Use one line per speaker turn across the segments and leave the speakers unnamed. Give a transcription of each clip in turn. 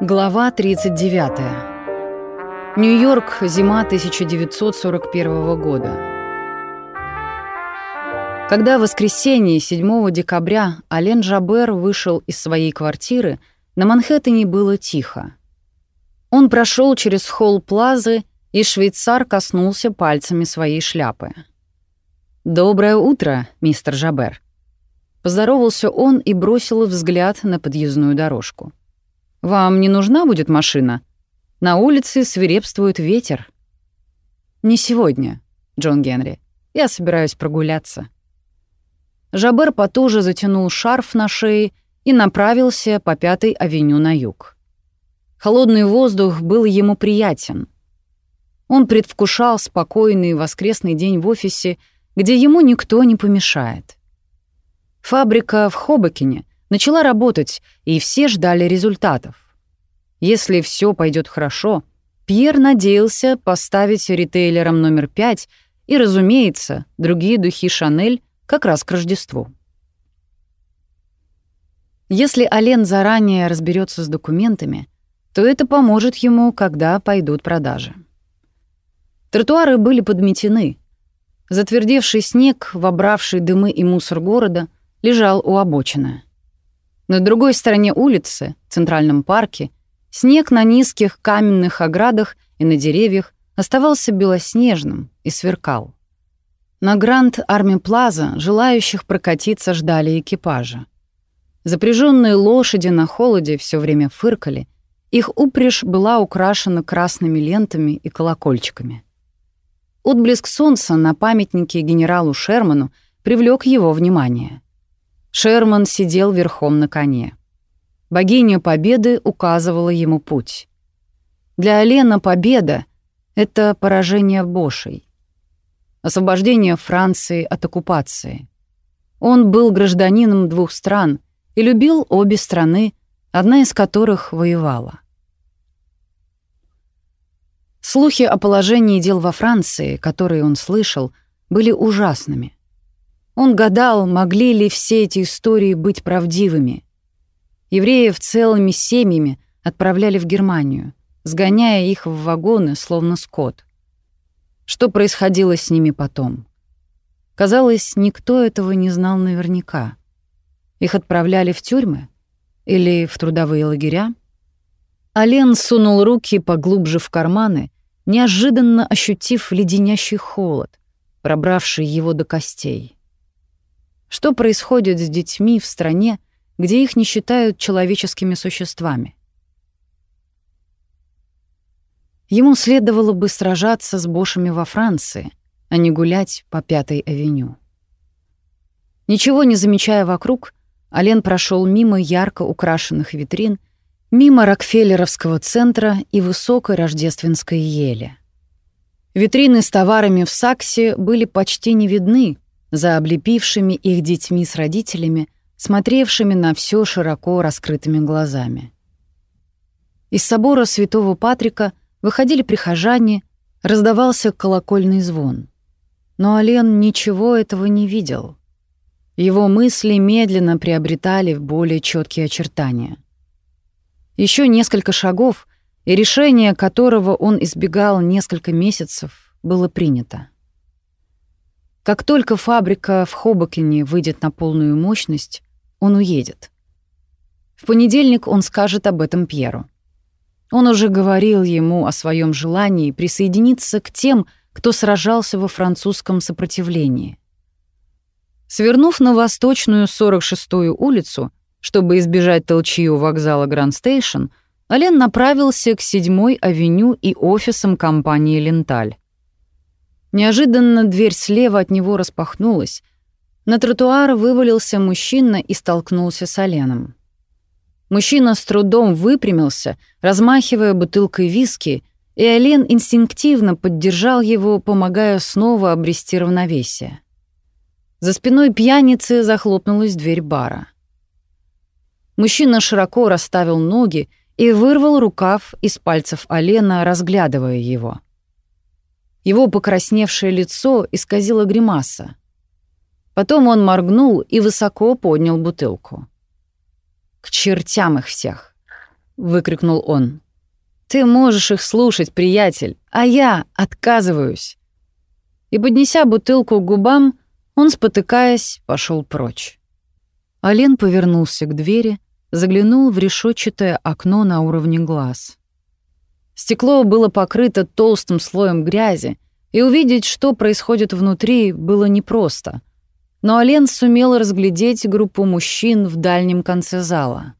Глава 39. Нью-Йорк, зима 1941 года. Когда в воскресенье 7 декабря Ален Жабер вышел из своей квартиры, на Манхэттене было тихо. Он прошел через холл Плазы, и швейцар коснулся пальцами своей шляпы. «Доброе утро, мистер Жабер». Поздоровался он и бросил взгляд на подъездную дорожку. Вам не нужна будет машина? На улице свирепствует ветер. Не сегодня, Джон Генри. Я собираюсь прогуляться. Жабер потуже затянул шарф на шее и направился по Пятой авеню на юг. Холодный воздух был ему приятен. Он предвкушал спокойный воскресный день в офисе, где ему никто не помешает. Фабрика в Хобокине начала работать, и все ждали результатов. Если все пойдет хорошо, Пьер надеялся поставить ритейлером номер пять и, разумеется, другие духи Шанель как раз к Рождеству. Если Ален заранее разберется с документами, то это поможет ему, когда пойдут продажи. Тротуары были подметены. Затвердевший снег, вобравший дымы и мусор города, лежал у обочины. На другой стороне улицы, в Центральном парке, снег на низких каменных оградах и на деревьях оставался белоснежным и сверкал. На Гранд Арми Плаза желающих прокатиться ждали экипажа. Запряженные лошади на холоде все время фыркали, их упряжь была украшена красными лентами и колокольчиками. Отблеск солнца на памятнике генералу Шерману привлек его внимание — Шерман сидел верхом на коне. Богиня Победы указывала ему путь. Для Алена победа — это поражение Бошей. Освобождение Франции от оккупации. Он был гражданином двух стран и любил обе страны, одна из которых воевала. Слухи о положении дел во Франции, которые он слышал, были ужасными. Он гадал, могли ли все эти истории быть правдивыми. Евреев целыми семьями отправляли в Германию, сгоняя их в вагоны, словно скот. Что происходило с ними потом? Казалось, никто этого не знал наверняка. Их отправляли в тюрьмы или в трудовые лагеря? Ален сунул руки поглубже в карманы, неожиданно ощутив леденящий холод, пробравший его до костей. Что происходит с детьми в стране, где их не считают человеческими существами? Ему следовало бы сражаться с бошами во Франции, а не гулять по Пятой авеню. Ничего не замечая вокруг, Ален прошел мимо ярко украшенных витрин, мимо Рокфеллеровского центра и высокой рождественской ели. Витрины с товарами в Саксе были почти не видны, за облепившими их детьми с родителями, смотревшими на все широко раскрытыми глазами. Из собора святого Патрика выходили прихожане, раздавался колокольный звон. Но Ален ничего этого не видел. Его мысли медленно приобретали более четкие очертания. Еще несколько шагов, и решение, которого он избегал несколько месяцев, было принято. Как только фабрика в Хобокине выйдет на полную мощность, он уедет. В понедельник он скажет об этом Пьеру. Он уже говорил ему о своем желании присоединиться к тем, кто сражался во французском сопротивлении. Свернув на восточную 46-ю улицу, чтобы избежать толчью вокзала Гранд Стейшн, Ален направился к 7-й авеню и офисам компании «Ленталь». Неожиданно дверь слева от него распахнулась. На тротуар вывалился мужчина и столкнулся с Оленом. Мужчина с трудом выпрямился, размахивая бутылкой виски, и Олен инстинктивно поддержал его, помогая снова обрести равновесие. За спиной пьяницы захлопнулась дверь бара. Мужчина широко расставил ноги и вырвал рукав из пальцев Олена, разглядывая его. Его покрасневшее лицо исказило гримаса. Потом он моргнул и высоко поднял бутылку. К чертям их всех. выкрикнул он. «Ты можешь их слушать, приятель, а я отказываюсь!» И, поднеся бутылку к губам, он, спотыкаясь, пошел прочь. Ален повернулся к двери, заглянул в решетчатое окно на уровне глаз. Стекло было покрыто толстым слоем грязи, и увидеть, что происходит внутри, было непросто. Но Ален сумел разглядеть группу мужчин в дальнем конце зала.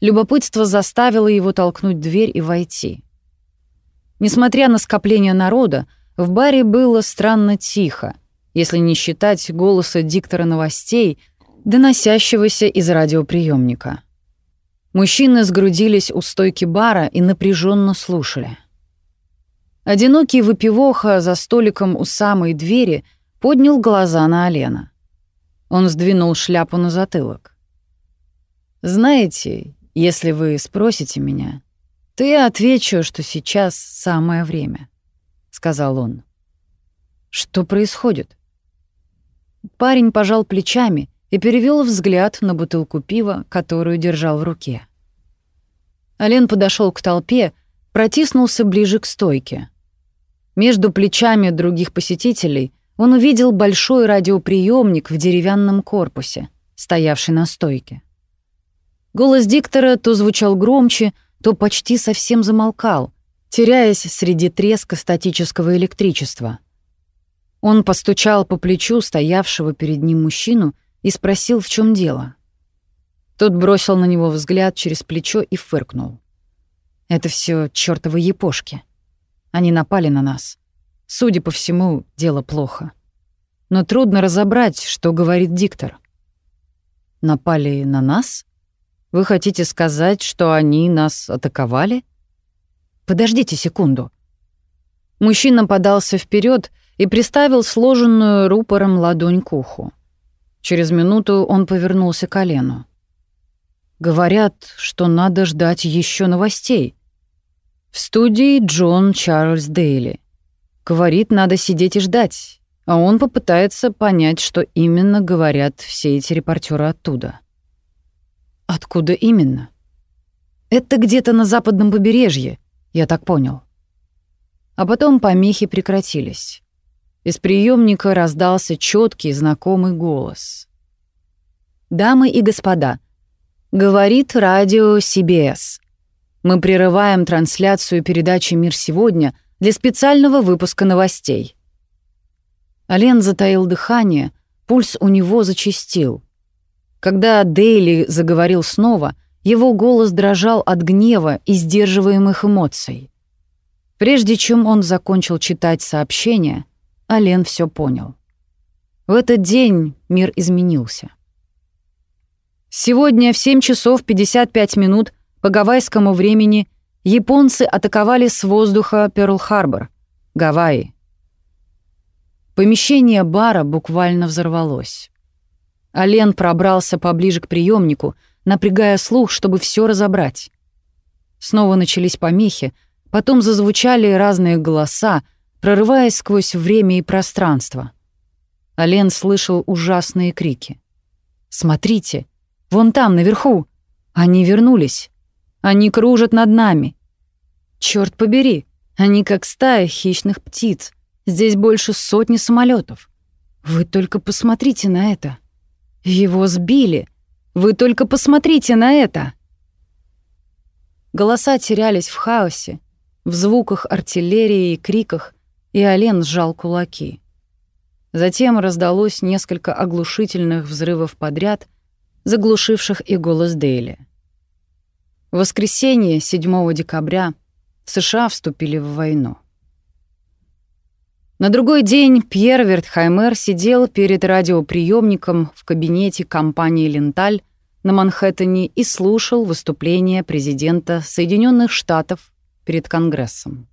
Любопытство заставило его толкнуть дверь и войти. Несмотря на скопление народа, в баре было странно тихо, если не считать голоса диктора новостей, доносящегося из радиоприемника. Мужчины сгрудились у стойки бара и напряженно слушали. Одинокий выпивоха за столиком у самой двери поднял глаза на Алена. Он сдвинул шляпу на затылок. «Знаете, если вы спросите меня, то я отвечу, что сейчас самое время», — сказал он. «Что происходит?» Парень пожал плечами и перевел взгляд на бутылку пива, которую держал в руке. Ален подошел к толпе, протиснулся ближе к стойке. Между плечами других посетителей он увидел большой радиоприемник в деревянном корпусе, стоявший на стойке. Голос диктора то звучал громче, то почти совсем замолкал, теряясь среди треска статического электричества. Он постучал по плечу стоявшего перед ним мужчину и спросил, в чем дело. Тот бросил на него взгляд через плечо и фыркнул. «Это все чёртовы япошки. Они напали на нас. Судя по всему, дело плохо. Но трудно разобрать, что говорит диктор. Напали на нас? Вы хотите сказать, что они нас атаковали? Подождите секунду. Мужчина подался вперед и приставил сложенную рупором ладонь к уху. Через минуту он повернулся к колену. Говорят, что надо ждать еще новостей. В студии Джон Чарльз Дейли. Говорит, надо сидеть и ждать, а он попытается понять, что именно говорят все эти репортеры оттуда. Откуда именно? Это где-то на западном побережье, я так понял. А потом помехи прекратились. Из приемника раздался четкий знакомый голос. «Дамы и господа, говорит радио CBS. Мы прерываем трансляцию передачи «Мир сегодня» для специального выпуска новостей. Ален затаил дыхание, пульс у него зачастил. Когда Дейли заговорил снова, его голос дрожал от гнева и сдерживаемых эмоций. Прежде чем он закончил читать сообщение, Ален все понял. В этот день мир изменился. Сегодня в 7 часов 55 минут по гавайскому времени японцы атаковали с воздуха Пёрл-Харбор, Гавайи. Помещение бара буквально взорвалось. Ален пробрался поближе к приемнику, напрягая слух, чтобы все разобрать. Снова начались помехи, потом зазвучали разные голоса, прорываясь сквозь время и пространство. Ален слышал ужасные крики. «Смотрите! Вон там, наверху! Они вернулись!» Они кружат над нами. Черт побери, они как стая хищных птиц. Здесь больше сотни самолетов. Вы только посмотрите на это. Его сбили. Вы только посмотрите на это. Голоса терялись в хаосе, в звуках артиллерии и криках, и Олен сжал кулаки. Затем раздалось несколько оглушительных взрывов подряд, заглушивших и голос Дейли. В воскресенье, 7 декабря, США вступили в войну. На другой день Пьер Вертхаймер сидел перед радиоприемником в кабинете компании «Ленталь» на Манхэттене и слушал выступление президента Соединенных Штатов перед Конгрессом.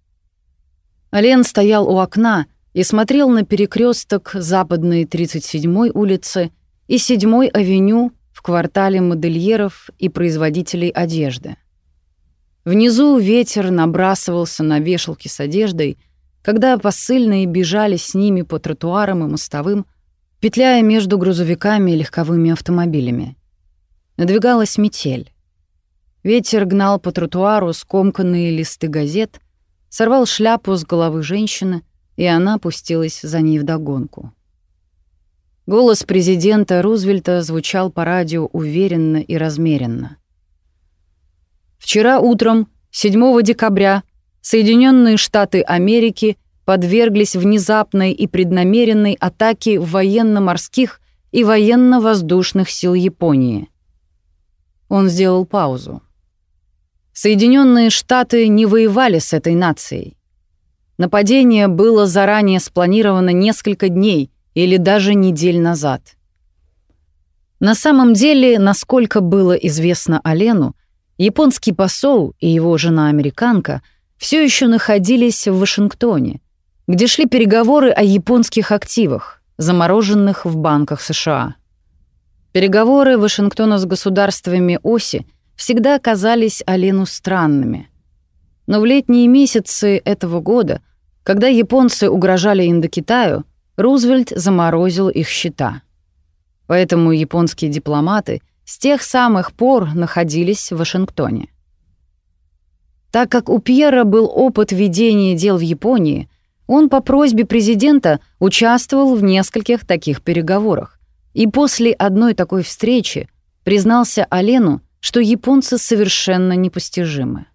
Ален стоял у окна и смотрел на перекресток западной 37-й улицы и 7-й авеню в квартале модельеров и производителей одежды. Внизу ветер набрасывался на вешалки с одеждой, когда посыльные бежали с ними по тротуарам и мостовым, петляя между грузовиками и легковыми автомобилями. Надвигалась метель. Ветер гнал по тротуару скомканные листы газет, сорвал шляпу с головы женщины, и она пустилась за ней вдогонку. Голос президента Рузвельта звучал по радио уверенно и размеренно. Вчера утром, 7 декабря, Соединенные Штаты Америки подверглись внезапной и преднамеренной атаке военно-морских и военно-воздушных сил Японии. Он сделал паузу. Соединенные Штаты не воевали с этой нацией. Нападение было заранее спланировано несколько дней или даже недель назад. На самом деле, насколько было известно Алену, японский посол и его жена-американка все еще находились в Вашингтоне, где шли переговоры о японских активах, замороженных в банках США. Переговоры Вашингтона с государствами оси всегда казались Алену странными. Но в летние месяцы этого года, когда японцы угрожали Индокитаю, Рузвельт заморозил их счета. Поэтому японские дипломаты с тех самых пор находились в Вашингтоне. Так как у Пьера был опыт ведения дел в Японии, он по просьбе президента участвовал в нескольких таких переговорах. И после одной такой встречи признался Алену, что японцы совершенно непостижимы.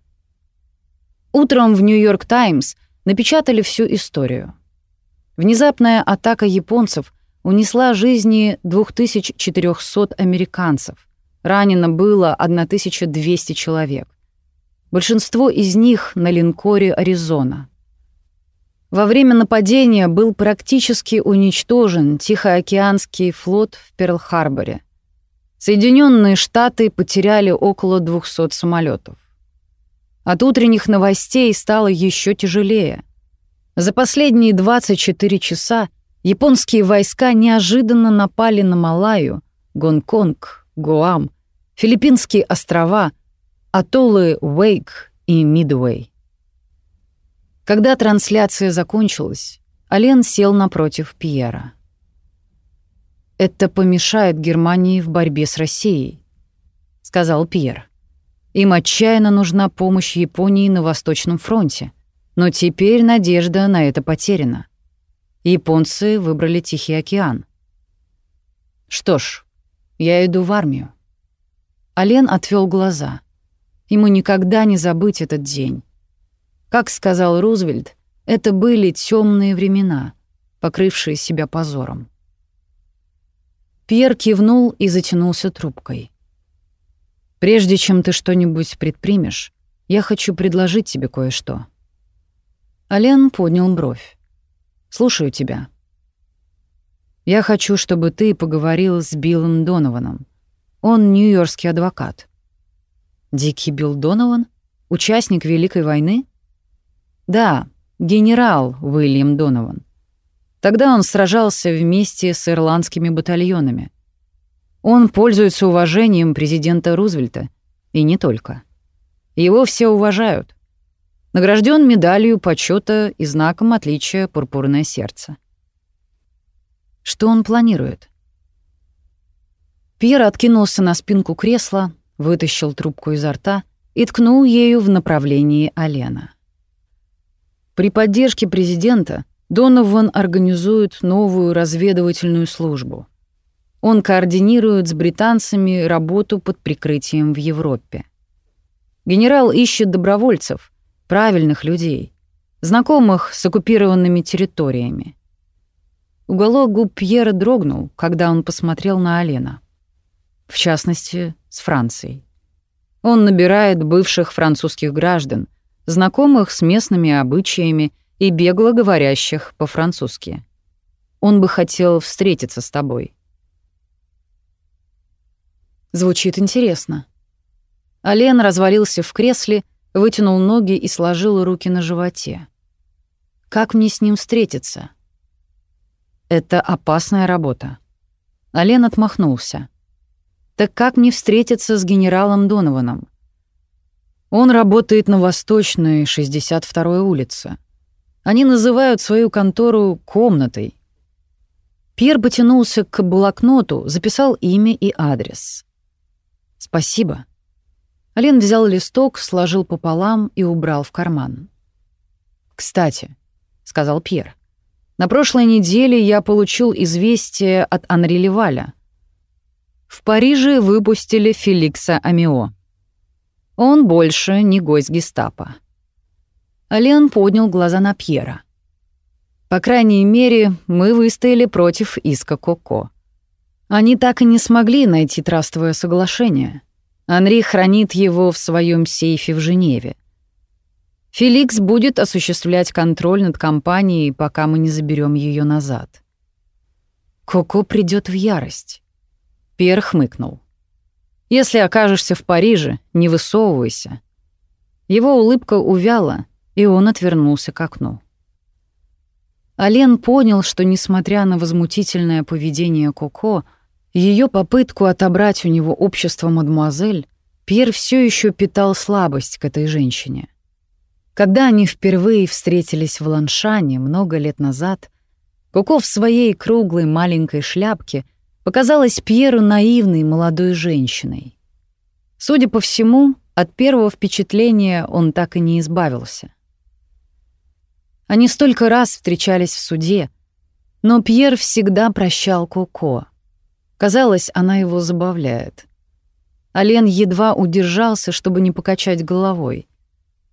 Утром в «Нью-Йорк Таймс» напечатали всю историю. Внезапная атака японцев унесла жизни 2400 американцев. Ранено было 1200 человек. Большинство из них на линкоре «Аризона». Во время нападения был практически уничтожен Тихоокеанский флот в Перл-Харборе. Соединенные Штаты потеряли около 200 самолетов. От утренних новостей стало еще тяжелее — за последние 24 часа японские войска неожиданно напали на Малайю, Гонконг, Гуам, Филиппинские острова, атоллы Уэйк и Мидуэй. Когда трансляция закончилась, Ален сел напротив Пьера. «Это помешает Германии в борьбе с Россией», — сказал Пьер. «Им отчаянно нужна помощь Японии на Восточном фронте». Но теперь надежда на это потеряна. Японцы выбрали Тихий океан. Что ж, я иду в армию. Ален отвел глаза. Ему никогда не забыть этот день. Как сказал Рузвельт, это были темные времена, покрывшие себя позором. Пьер кивнул и затянулся трубкой. «Прежде чем ты что-нибудь предпримешь, я хочу предложить тебе кое-что». Ален поднял бровь. «Слушаю тебя». «Я хочу, чтобы ты поговорил с Биллом Донованом. Он нью-йоркский адвокат». «Дикий Билл Донован? Участник Великой войны?» «Да, генерал Уильям Донован. Тогда он сражался вместе с ирландскими батальонами. Он пользуется уважением президента Рузвельта, и не только. Его все уважают. Награжден медалью почета и знаком отличия «Пурпурное сердце». Что он планирует? Пьер откинулся на спинку кресла, вытащил трубку изо рта и ткнул ею в направлении Алена. При поддержке президента Донован организует новую разведывательную службу. Он координирует с британцами работу под прикрытием в Европе. Генерал ищет добровольцев, правильных людей, знакомых с оккупированными территориями. Уголок губ Пьера дрогнул, когда он посмотрел на Алена. В частности, с Францией. Он набирает бывших французских граждан, знакомых с местными обычаями и бегло говорящих по-французски. Он бы хотел встретиться с тобой. Звучит интересно. Ален развалился в кресле вытянул ноги и сложил руки на животе. Как мне с ним встретиться? Это опасная работа. Ален отмахнулся. Так как мне встретиться с генералом Донованом? Он работает на Восточной, 62-й улице. Они называют свою контору «комнатой». Пьер потянулся к блокноту, записал имя и адрес. «Спасибо», Ален взял листок, сложил пополам и убрал в карман. «Кстати», — сказал Пьер, — «на прошлой неделе я получил известие от Анри Леваля. В Париже выпустили Феликса Амио. Он больше не гость гестапо». Ален поднял глаза на Пьера. «По крайней мере, мы выстояли против иска Коко. Они так и не смогли найти трастовое соглашение». Анри хранит его в своем сейфе в Женеве. Феликс будет осуществлять контроль над компанией, пока мы не заберем ее назад. Коко придет в ярость. Пьер хмыкнул. Если окажешься в Париже, не высовывайся. Его улыбка увяла, и он отвернулся к окну. Ален понял, что, несмотря на возмутительное поведение Коко, ее попытку отобрать у него общество мадемуазель, Пьер все еще питал слабость к этой женщине. Когда они впервые встретились в Ланшане много лет назад, Коко в своей круглой маленькой шляпке показалась Пьеру наивной молодой женщиной. Судя по всему, от первого впечатления он так и не избавился. Они столько раз встречались в суде, но Пьер всегда прощал Коко. Казалось, она его забавляет. Ален едва удержался, чтобы не покачать головой.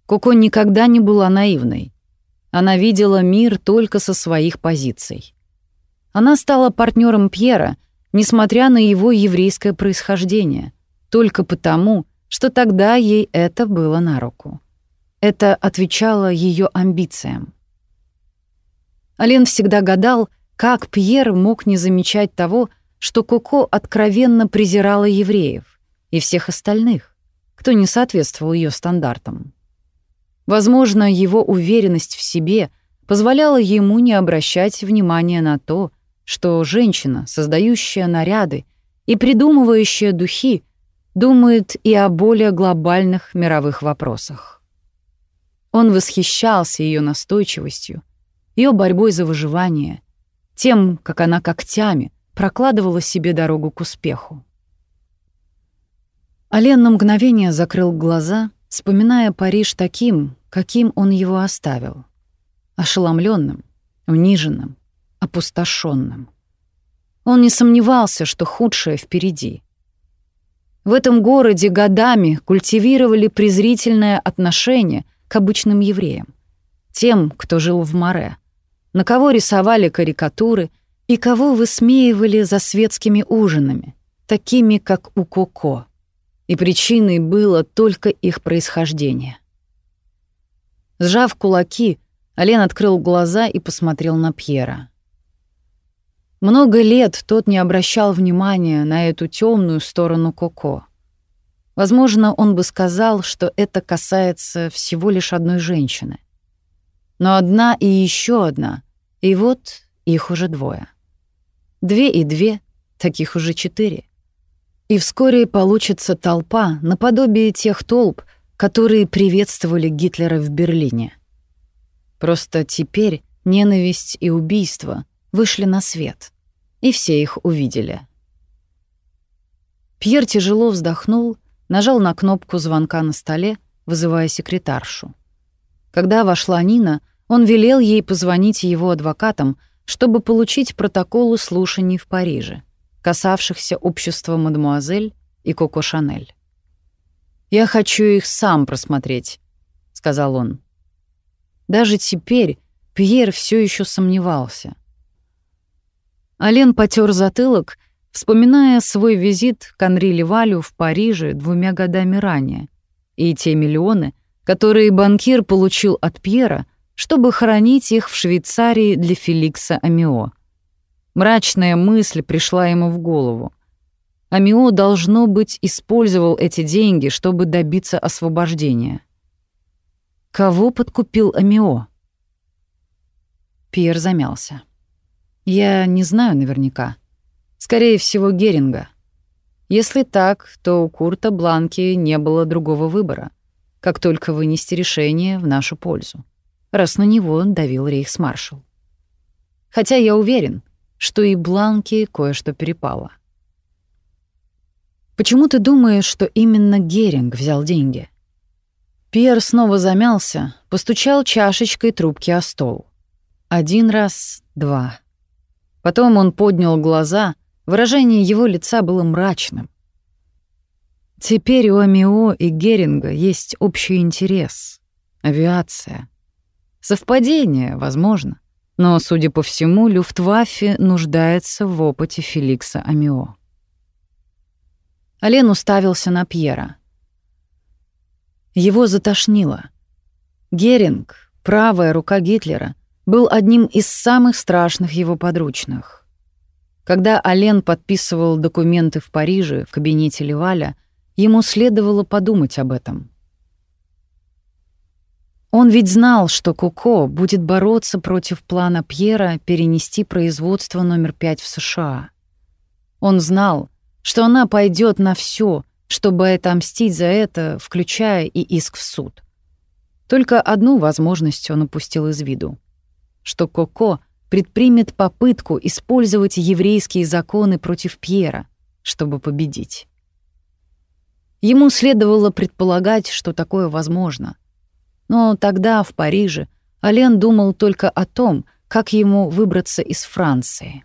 Коко никогда не была наивной. Она видела мир только со своих позиций. Она стала партнером Пьера, несмотря на его еврейское происхождение, только потому, что тогда ей это было на руку. Это отвечало ее амбициям. Ален всегда гадал, как Пьер мог не замечать того, что Коко откровенно презирала евреев и всех остальных, кто не соответствовал ее стандартам. Возможно, его уверенность в себе позволяла ему не обращать внимания на то, что женщина, создающая наряды и придумывающая духи, думает и о более глобальных мировых вопросах. Он восхищался ее настойчивостью, ее борьбой за выживание, тем, как она когтями — прокладывала себе дорогу к успеху. Ален на мгновение закрыл глаза, вспоминая Париж таким, каким он его оставил. Ошеломленным, униженным, опустошенным. Он не сомневался, что худшее впереди. В этом городе годами культивировали презрительное отношение к обычным евреям, тем, кто жил в море, на кого рисовали карикатуры и кого высмеивали за светскими ужинами, такими, как у Коко. И причиной было только их происхождение. Сжав кулаки, Ален открыл глаза и посмотрел на Пьера. Много лет тот не обращал внимания на эту темную сторону Коко. Возможно, он бы сказал, что это касается всего лишь одной женщины. Но одна и еще одна, и вот их уже двое. Две и две, таких уже четыре. И вскоре получится толпа наподобие тех толп, которые приветствовали Гитлера в Берлине. Просто теперь ненависть и убийство вышли на свет, и все их увидели. Пьер тяжело вздохнул, нажал на кнопку звонка на столе, вызывая секретаршу. Когда вошла Нина, он велел ей позвонить его адвокатам, чтобы получить протоколы слушаний в Париже, касавшихся общества мадемуазель и Коко Шанель. «Я хочу их сам просмотреть», — сказал он. Даже теперь Пьер все еще сомневался. Ален потер затылок, вспоминая свой визит к Анри Левалю в Париже двумя годами ранее и те миллионы, которые банкир получил от Пьера — чтобы хранить их в Швейцарии для Феликса Амио. Мрачная мысль пришла ему в голову. Амио, должно быть, использовал эти деньги, чтобы добиться освобождения. Кого подкупил Амио? Пьер замялся. Я не знаю наверняка. Скорее всего, Геринга. Если так, то у Курта Бланки не было другого выбора, как только вынести решение в нашу пользу раз на него давил рейхсмаршал. Хотя я уверен, что и Бланке кое-что перепало. Почему ты думаешь, что именно Геринг взял деньги?» Пьер снова замялся, постучал чашечкой трубки о стол. Один раз, два. Потом он поднял глаза, выражение его лица было мрачным. Теперь у Амио и Геринга есть общий интерес — авиация. Совпадение, возможно, но, судя по всему, Люфтваффе нуждается в опыте Феликса Амио. Ален уставился на Пьера. Его затошнило. Геринг, правая рука Гитлера, был одним из самых страшных его подручных. Когда Ален подписывал документы в Париже в кабинете Леваля, ему следовало подумать об этом. Он ведь знал, что Куко будет бороться против плана Пьера перенести производство номер пять в США. Он знал, что она пойдет на все, чтобы отомстить за это, включая и иск в суд. Только одну возможность он упустил из виду, что Коко предпримет попытку использовать еврейские законы против Пьера, чтобы победить. Ему следовало предполагать, что такое возможно. Но тогда, в Париже, Ален думал только о том, как ему выбраться из Франции.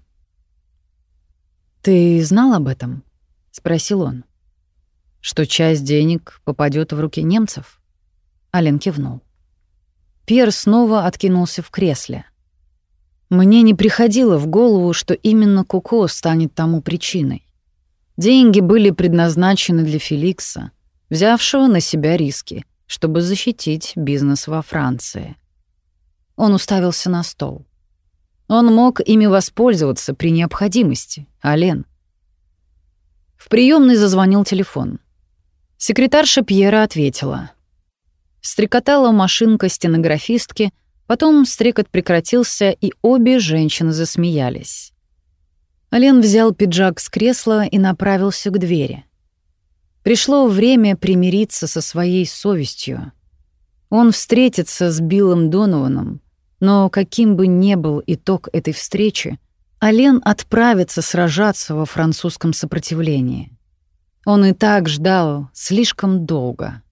«Ты знал об этом?» — спросил он. «Что часть денег попадет в руки немцев?» Ален кивнул. Пьер снова откинулся в кресле. Мне не приходило в голову, что именно Куко станет тому причиной. Деньги были предназначены для Феликса, взявшего на себя риски, чтобы защитить бизнес во Франции. Он уставился на стол. Он мог ими воспользоваться при необходимости, Ален. В приемной зазвонил телефон. Секретарша Пьера ответила. Стрекотала машинка стенографистки, потом стрекот прекратился, и обе женщины засмеялись. Лен взял пиджак с кресла и направился к двери. Пришло время примириться со своей совестью. Он встретится с Биллом Донованом, но каким бы ни был итог этой встречи, Ален отправится сражаться во французском сопротивлении. Он и так ждал слишком долго.